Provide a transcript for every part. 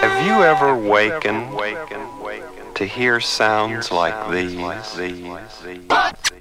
Have you ever wakened to hear sounds like these?「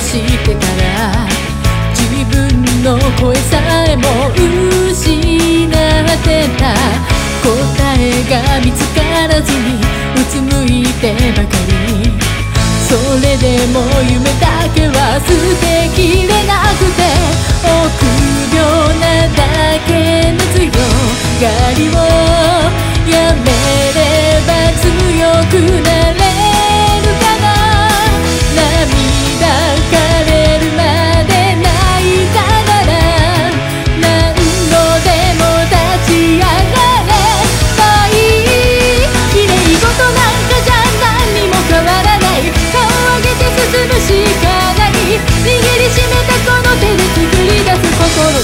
してから自分の声さえも失ってた答えが見つからずにうつむいてばかり。それでも夢だけは捨てきれなくて臆病なだけの強。がりをやめれば強くなる。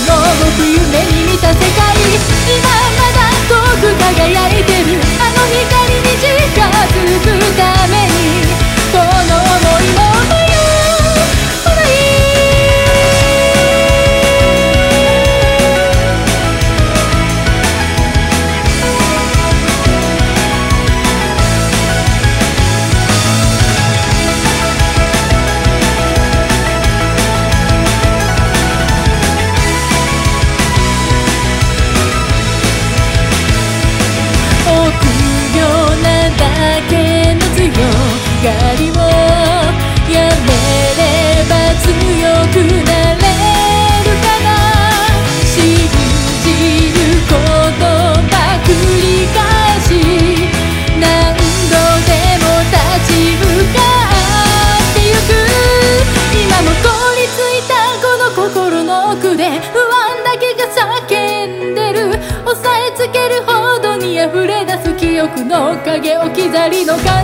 僕夢に見た世界。今まだ遠く輝いて影置き去りの感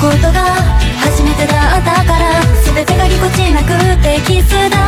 ことが初めてだったから全てがぎこちなくてキスだ。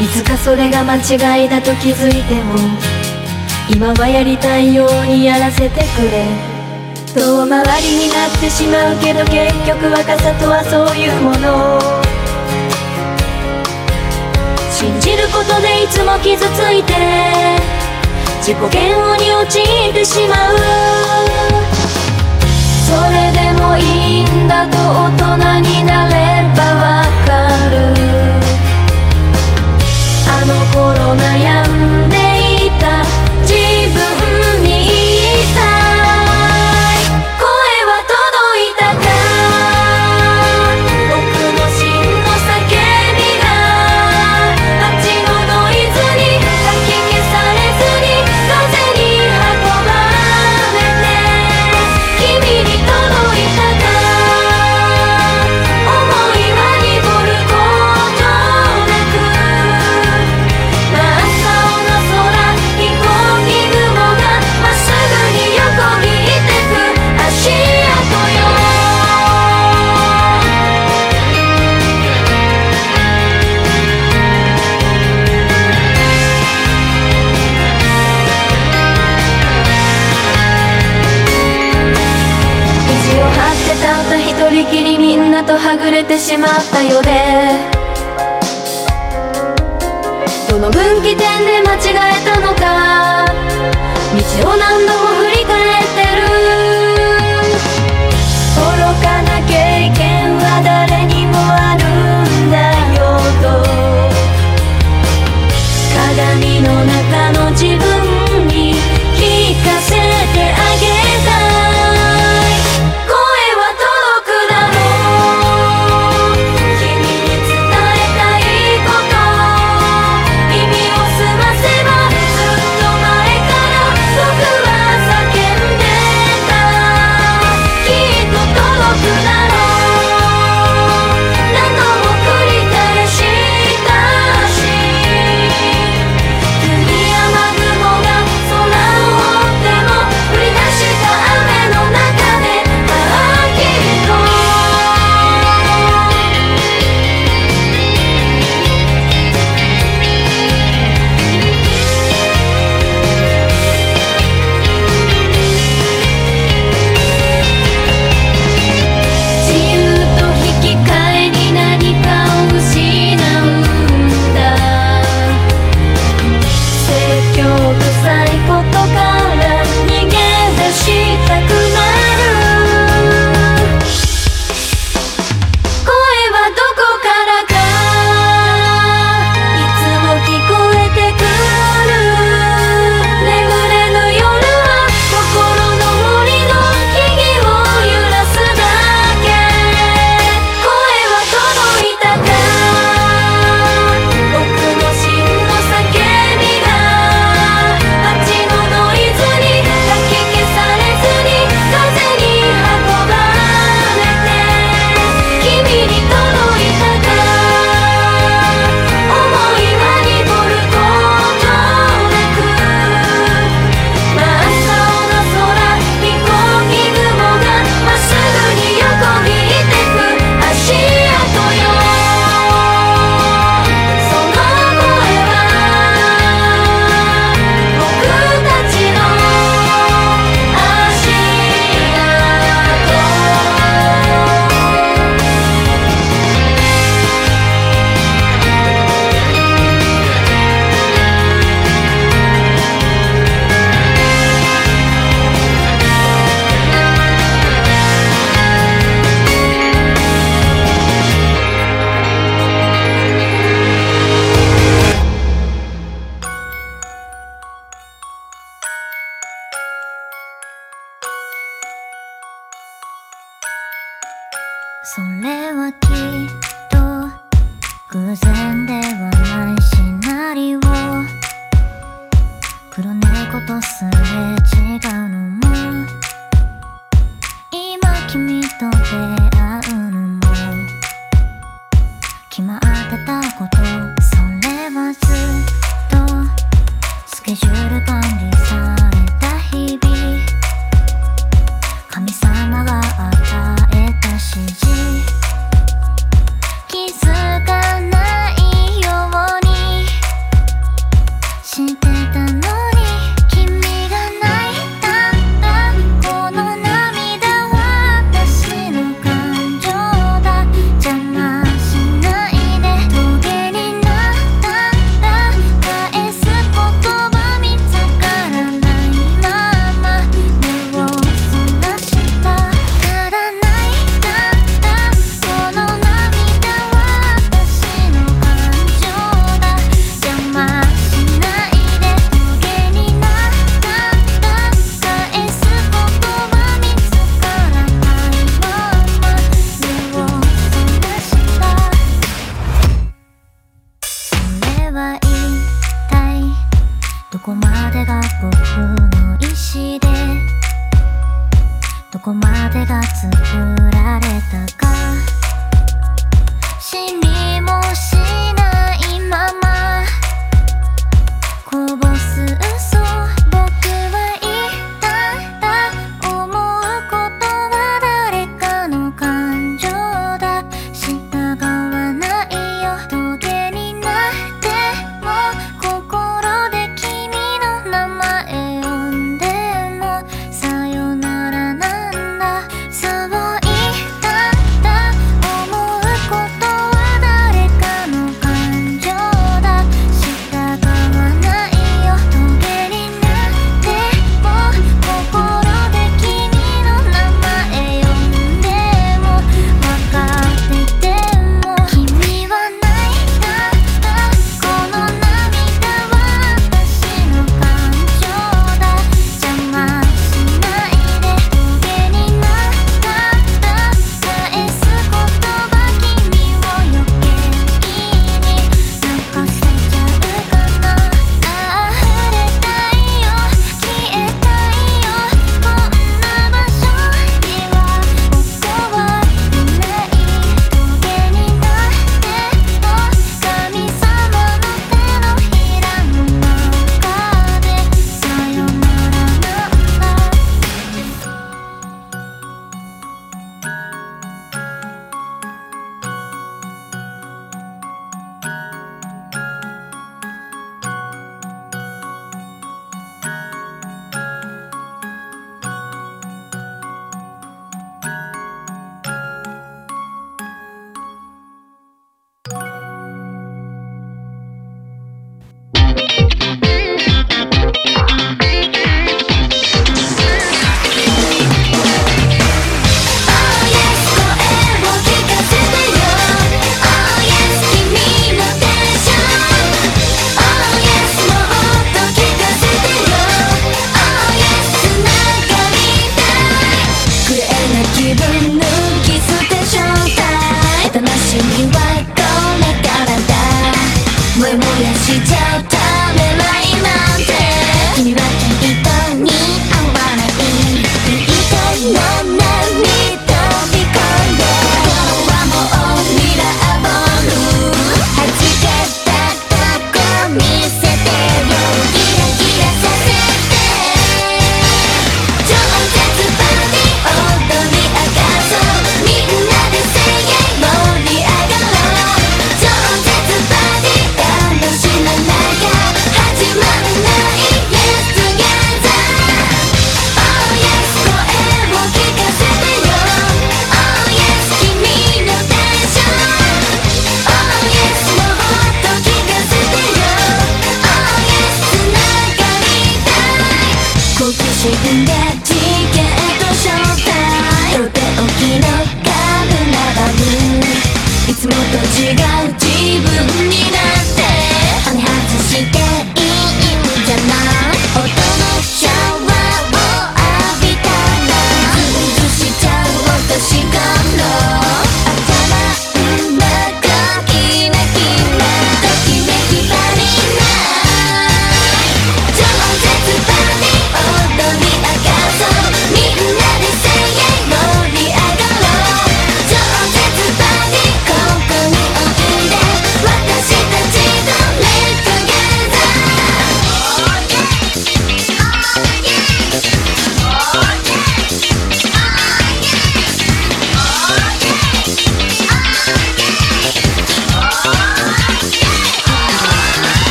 いつかそれが間違いだと気づいても今はやりたいようにやらせてくれ。遠回りになってしまうけど結局若さとはそういうもの。信じることでいつも傷ついて自己嫌悪に陥ってしまう。それでもいいんだと大人になればわかる。の頃悩んでれてしまったようでそれはきっと偶然ではないシナリオ。黒猫とすれ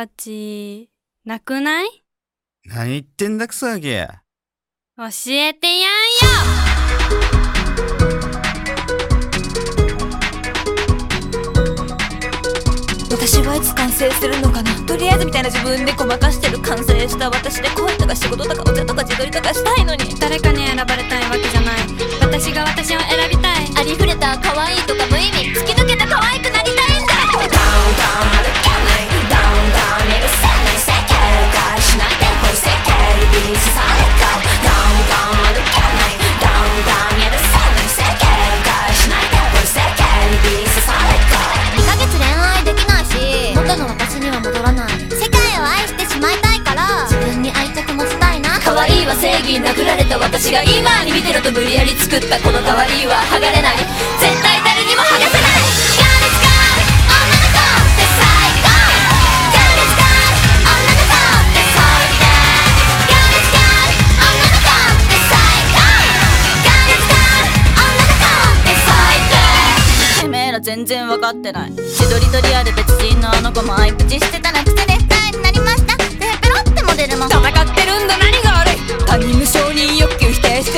価値なくない？何言ってんだクソあキ。教えてやんよ！私はいつ完成するのかな？とりあえずみたいな自分でごまかしてる完成した私で恋とか仕事とかお茶とか自撮りとかしたいのに。誰かに選ばれたいわけじゃない。私が私を選びたい。ありふれた可愛いとか無意味。突き抜けた可愛くないった私が今に見てろと無理やり作ったこの代わりは剥がれない。絶対誰にも剥がせない。全然分かってない自撮りとリアル別人のあの子もアイプチしてたらくせに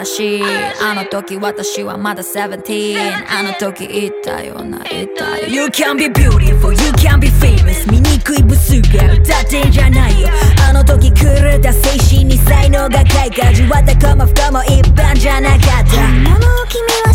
嵐あの時私はまだ17あの時言ったような言ったよ。You can be beautiful, you can be famous 醜いブスが歌ってんじゃないよ。あの時狂った精神に才能が開花。味わったかも不可も一般じゃなかった。本物君は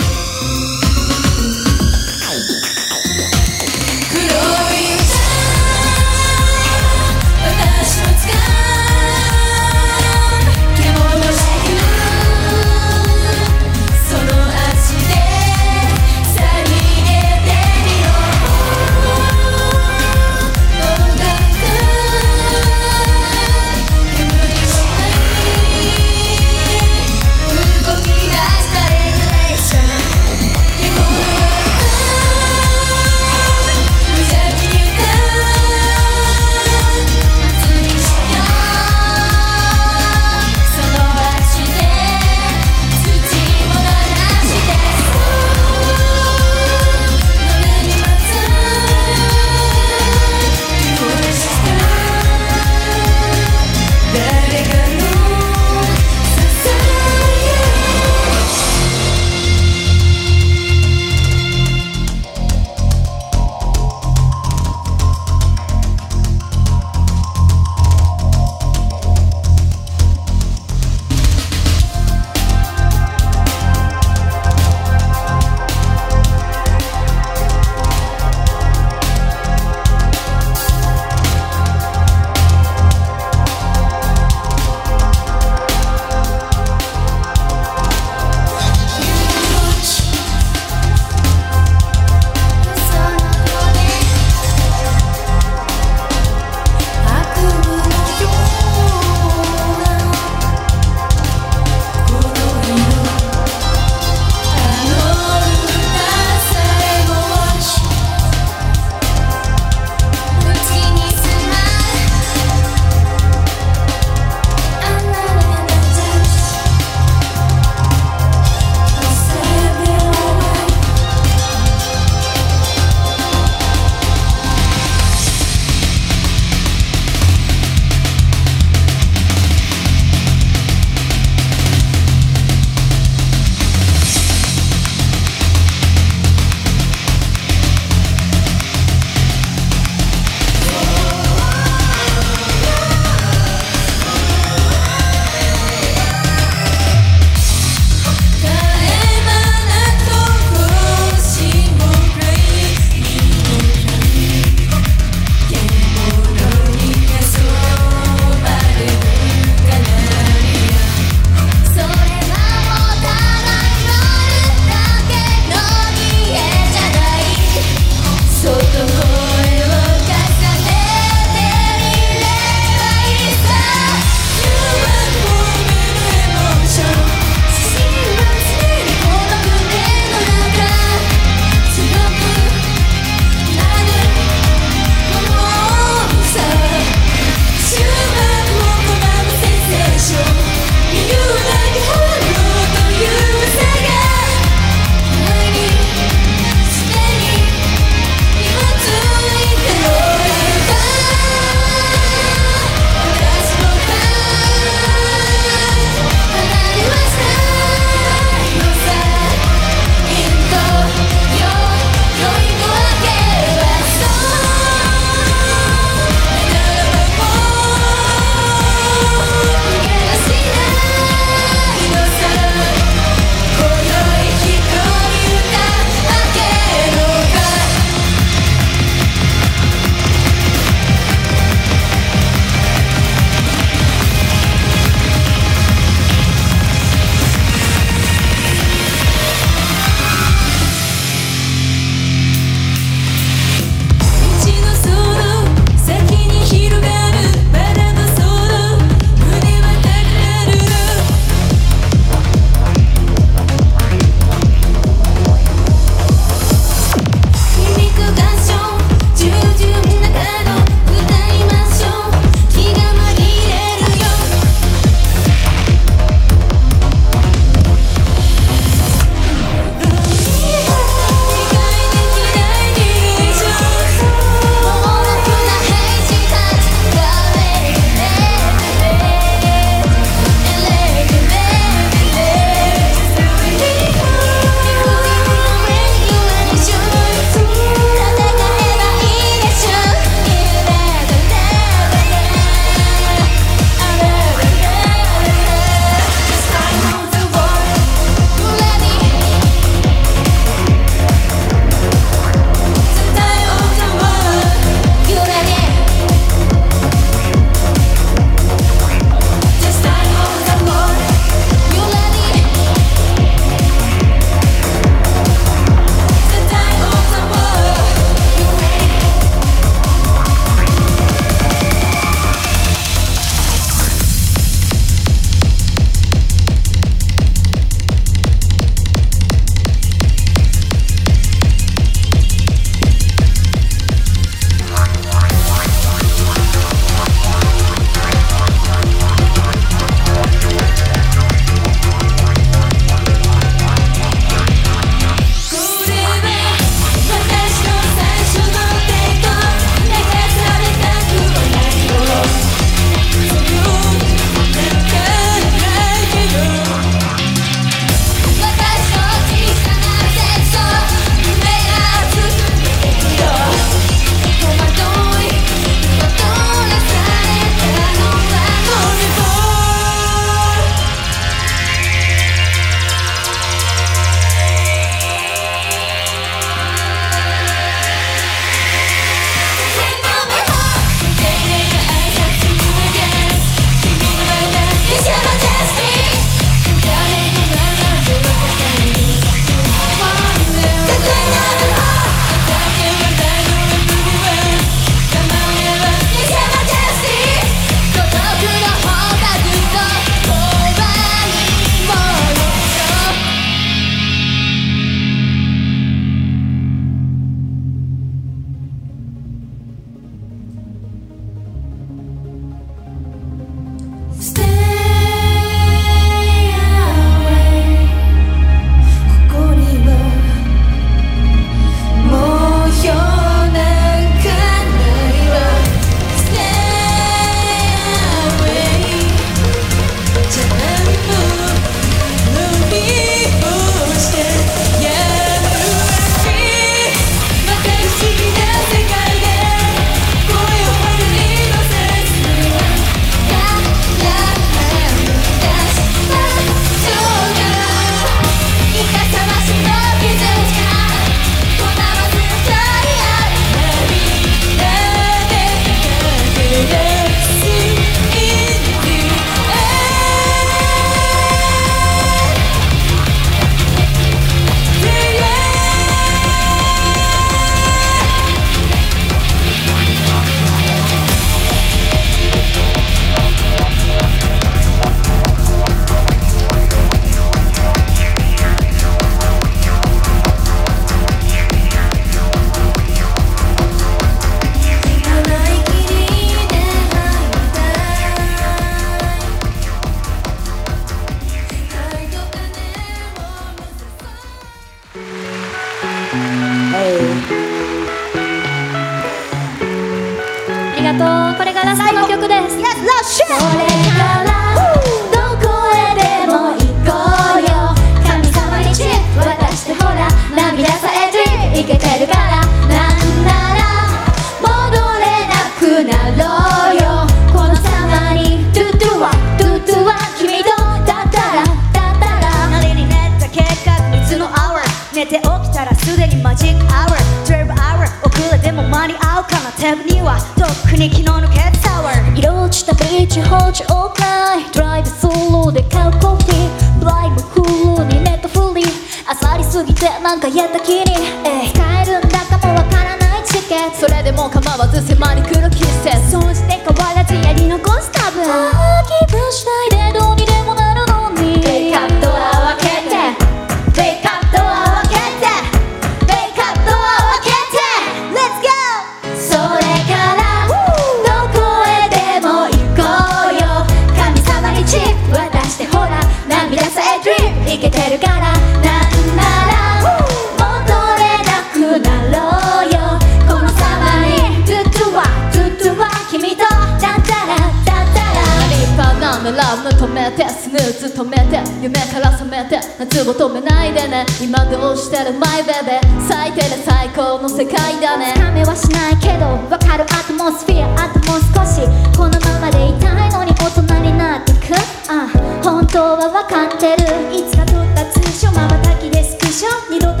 止めて夢から覚めて夏を止めないでね。今どうしてるマイベベ最低で最高の世界だね。つめはしないけどわかるアトモスフィア。あともう少しこのままでいたいのに大人になってく。あ本当はわかってる。いつか撮った通称まばたきでスクショ二度と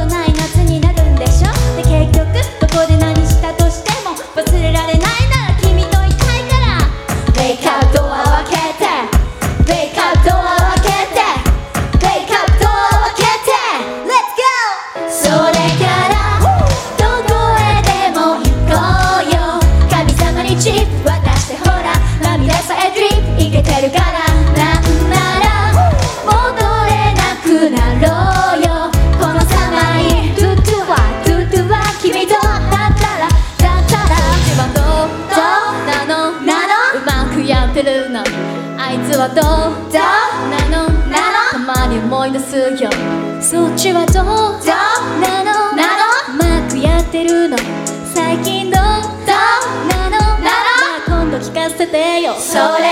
はどうだなのなの。たまに思い出すよそっちはどう？だなのなの。うまくやってるの。最近どう？だなのなの。まあ今度聞かせてよ。それ。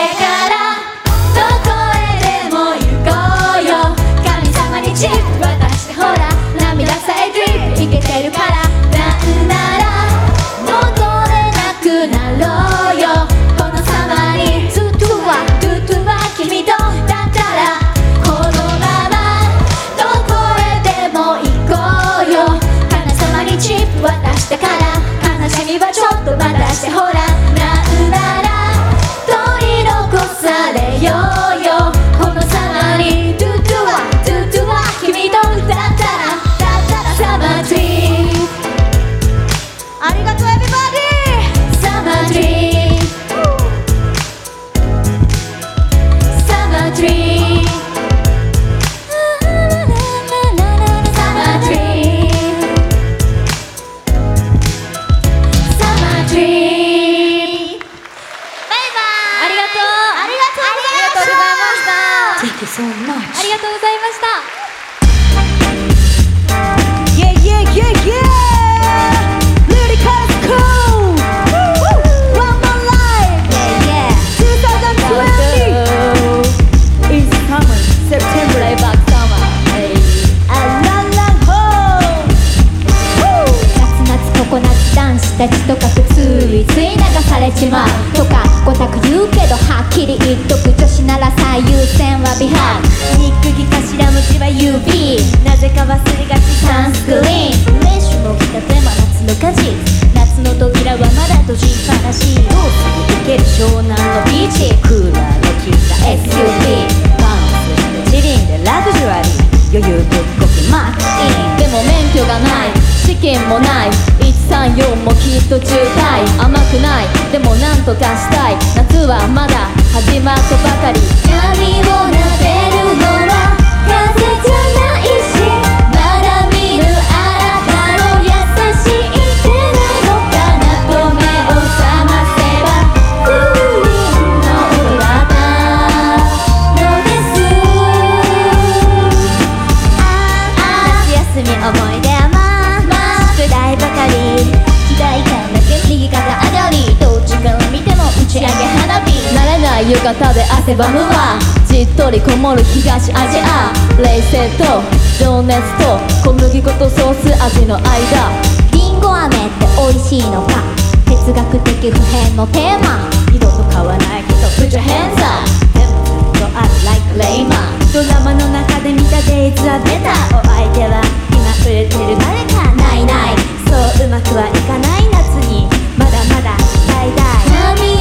はませばはじっとりこもる東アジア冷静と情熱と小麦粉とソース味の間。りんご飴って美味しいのか。哲学的普遍のテーマ。二度と買わないけど Put your hands up ドラマの中で見たデイズは出たお相手は今触れてる誰か。ないない。そううまくはいかない夏に。まだまだ大大波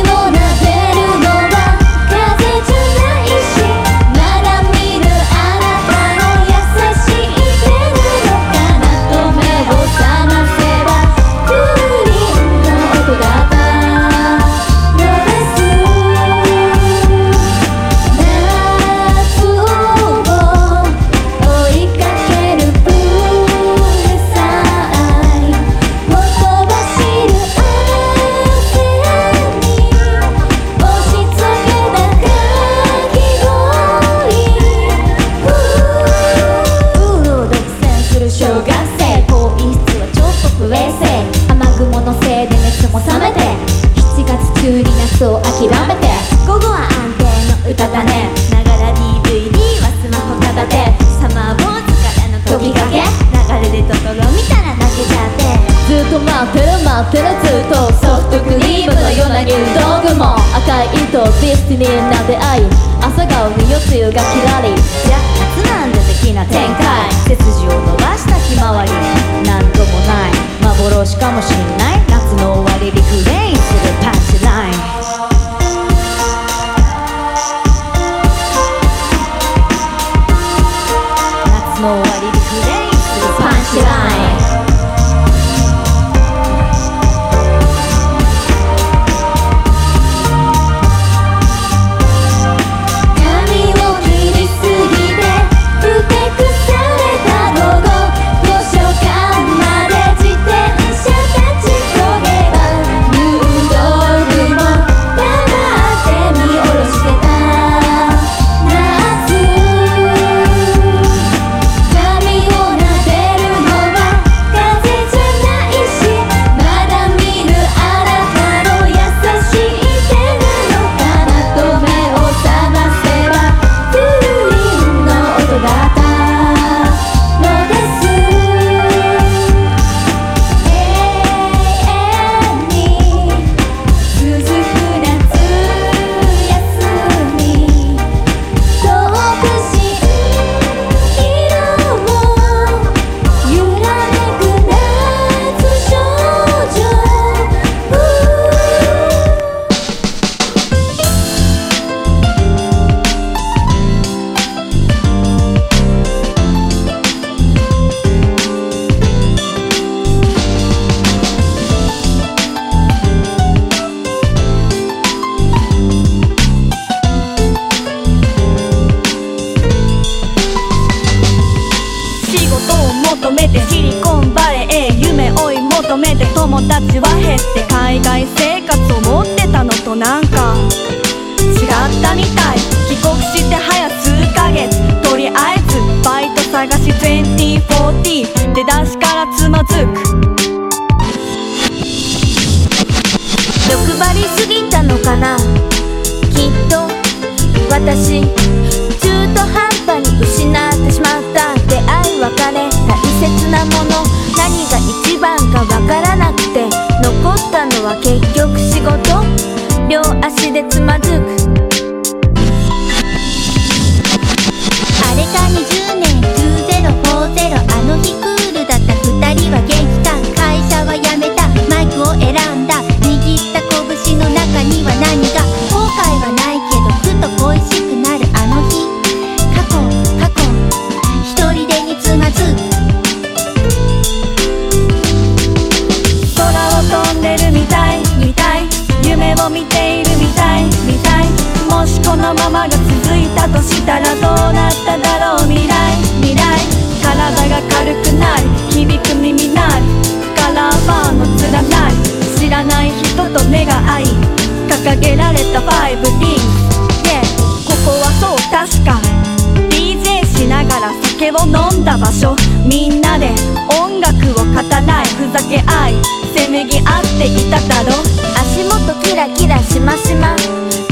せめぎ合っていただろ足元キラキラしましま。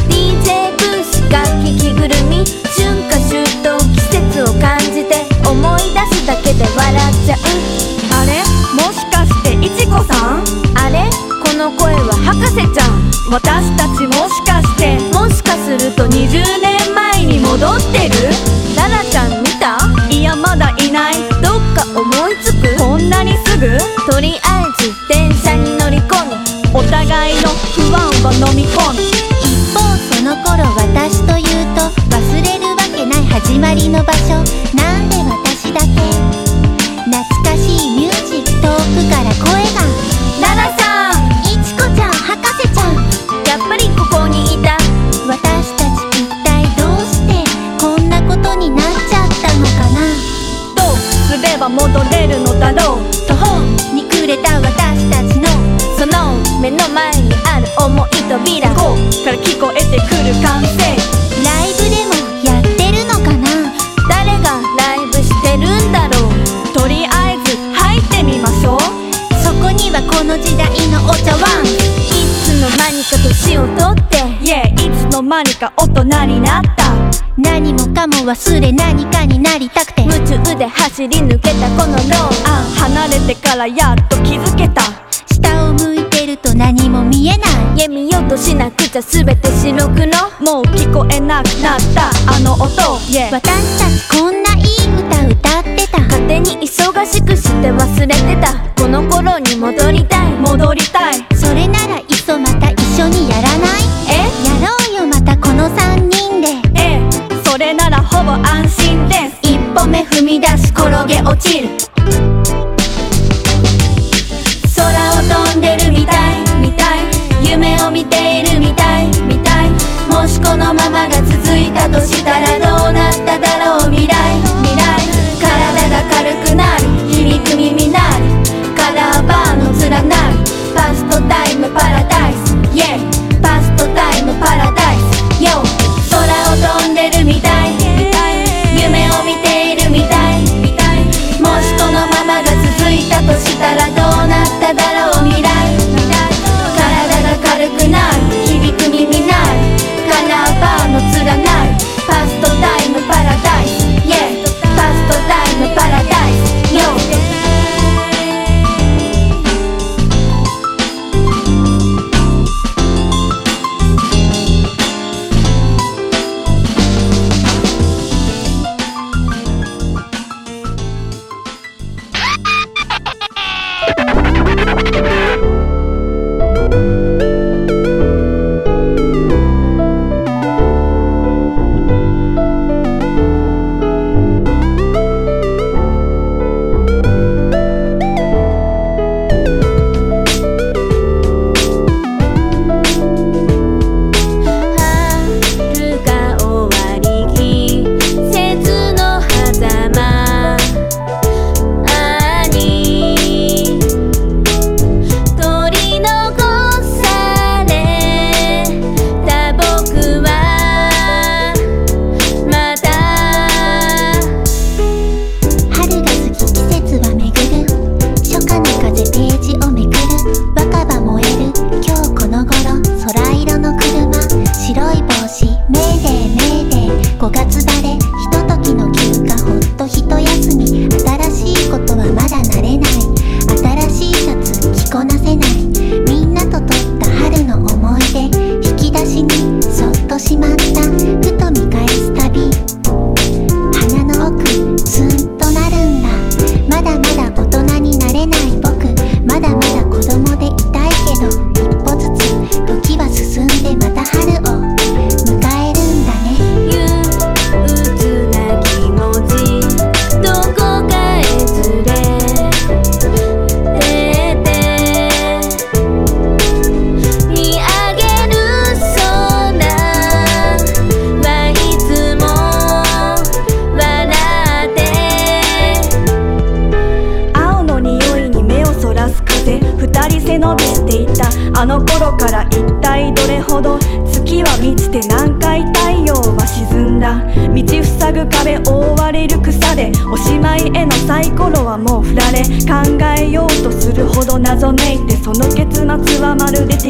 DJ ブーシが聞きぐるみ春夏秋冬季節を感じて思い出すだけで笑っちゃう。あれ？もしかしていちこさん？あれ？この声は博士ちゃん。私たちもしかして。もしかすると20年前に戻ってる？ララちゃん見た？いやまだいない。どっか思いつく？こんなにすぐ？とりあえず económico 忘れ何かになりたくて。夢中で走り抜けたこのローアン。離れてからやっと気づけた。下を向いてると何も見えない。やみようとしなくちゃ全て白くの。もう聞こえなくなった。あの音、yeah、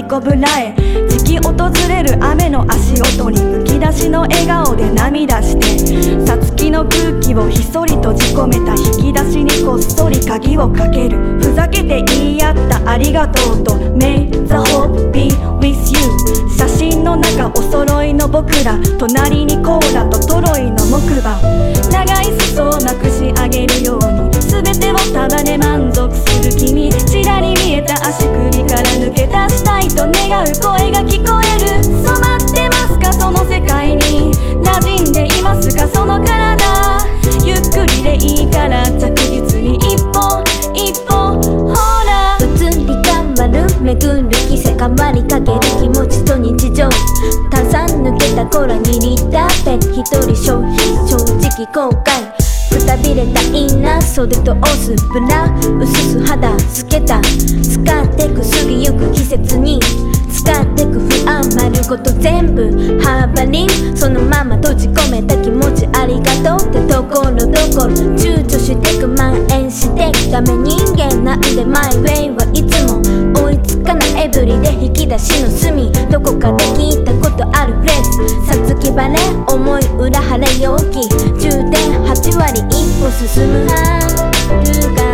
こぶらえ時期訪れる雨の足音にむき出しの笑顔で涙して。さつきの空気をひそり閉じ込めた引き出しにこっそり鍵をかける。ふざけて言い合ったありがとうと。May the hope be with you 写真の中お揃いの僕ら。隣にコーラとトロイの木馬。長い裾をまくし上げるように。全てを束ね満足する君。らり見えた足首か？ら抜け出したいと願う声が聞こえる。染まってますかその世界に馴染んでいますか？その体。ゆっくりでいいから着実に一歩一歩ほら。移り変わる巡る季節変わりかける気持ちと日常炭酸抜けたコラ2リターペン一人消費正直後悔。くたびれたインナー袖とオスブラ薄す肌透けた。使ってく過ぎゆく季節に。使ってく不安丸ごと全部ハーバリン。そのまま閉じ込めた気持ちありがとうってところどころ。躊躇してく蔓延してくダメ人間なんで。マイウェイはいつも追いつかないエブリで引き出しの隅。どこかで聞いたことあるフレーズ。さつき晴れ思い裏晴れ陽気。充電8割一歩進む。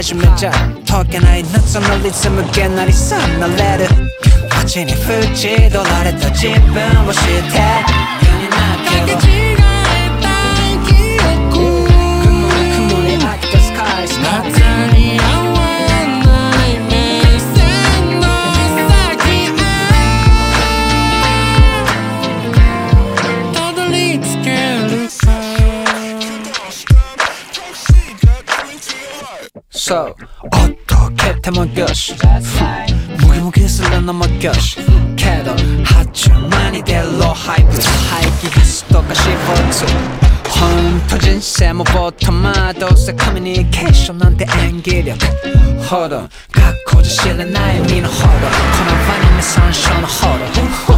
ムしたレジュメじゃ解けない夏のリズムげなりさなれる街に縁取られた自分を知って世になってよし。けど発注間に出るハイプ。排気ガスとか CO2 ほんと人生もボットマどうせコミュニケーションなんて演技力。ほど。学校じゃ知らない身のほど。この場に目参照のほど。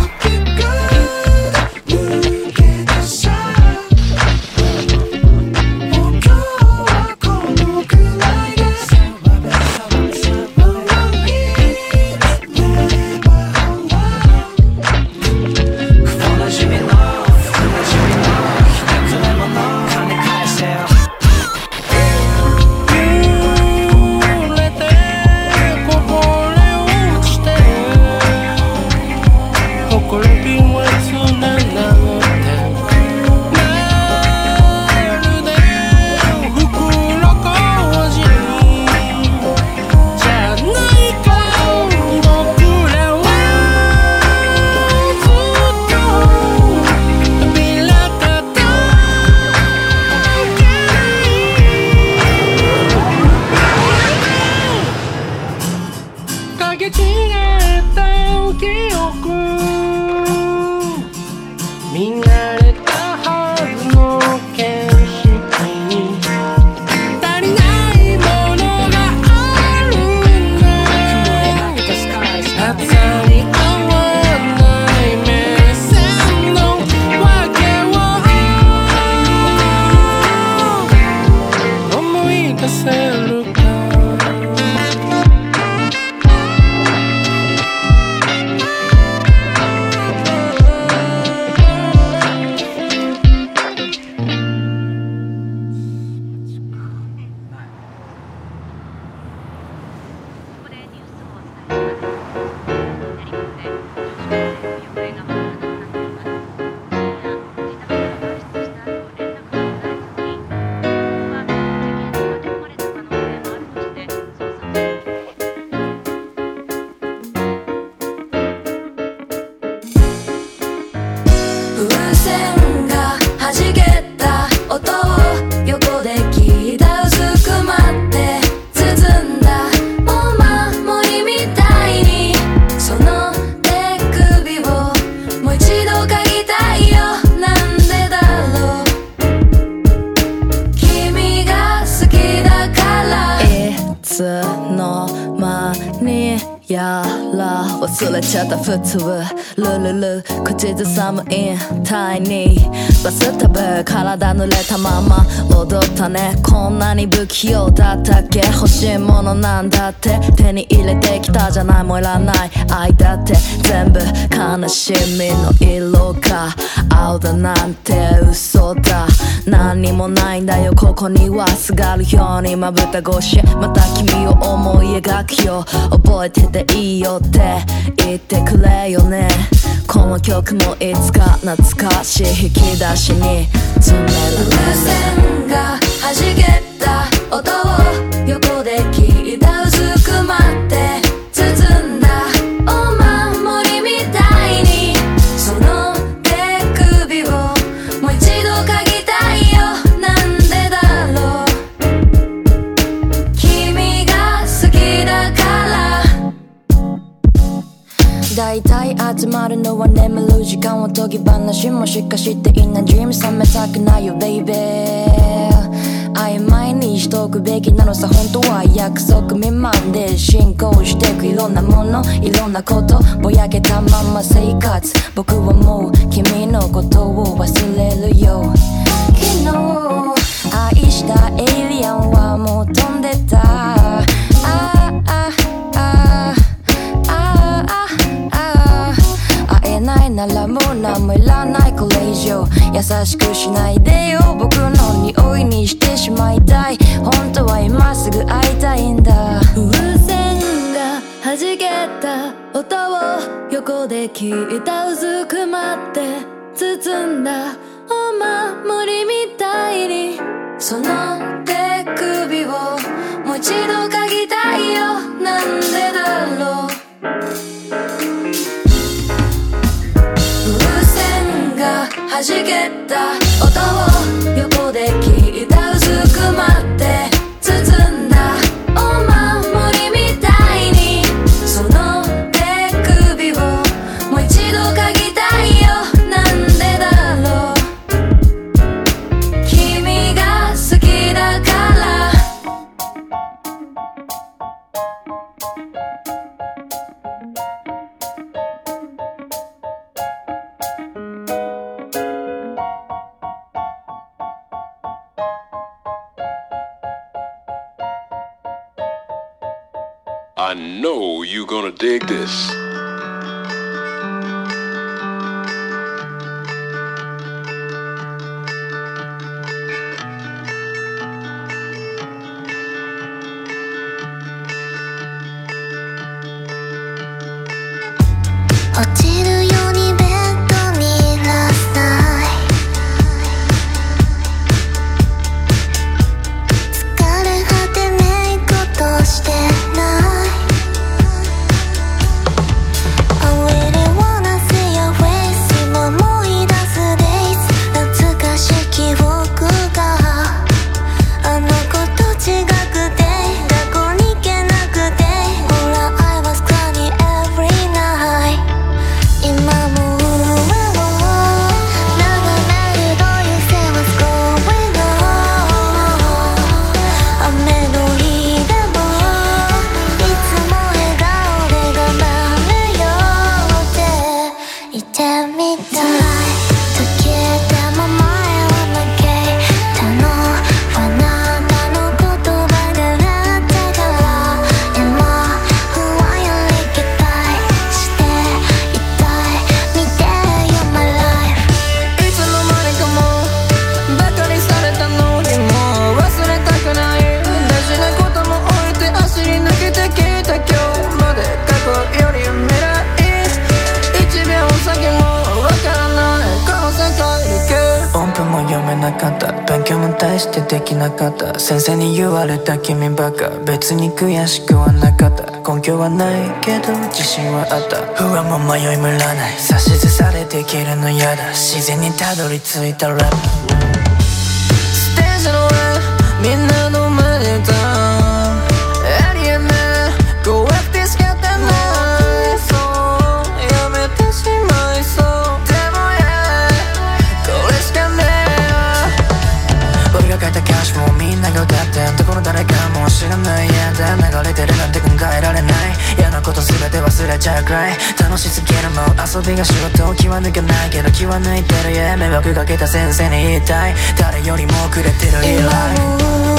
た普通。ルルル。口ずさむイン。タイニにバスタブ体濡れたまま。踊ったね。こんなに不器用だったっけ？欲しいものなんだって。手に入れてきたじゃないもいらない。愛だって。全部悲しみの色が青だなんて嘘だ。何もないんだよ。ここにはすがるようにまぶた越し。また君を思い描くよ。覚えてていいよって。言ってくれよね。この曲もいつか懐かしい引き出しに。詰める風船が弾けた音は約束未満で進行してく。いろんなものいろんなことぼやけたまま生活。僕はもう弾けた音を横で聞いた。うずくまって。た君ばか別に悔しくはなかった。根拠はないけど自信はあった。不安も迷いむらない。指図されて生きるの嫌だ。自然にたどり着いたらちゃうくらい。楽しすぎるもん遊びが仕事を気は抜かないけど気は抜いてるや迷惑かけた先生に言いたい。誰よりもくれてる未来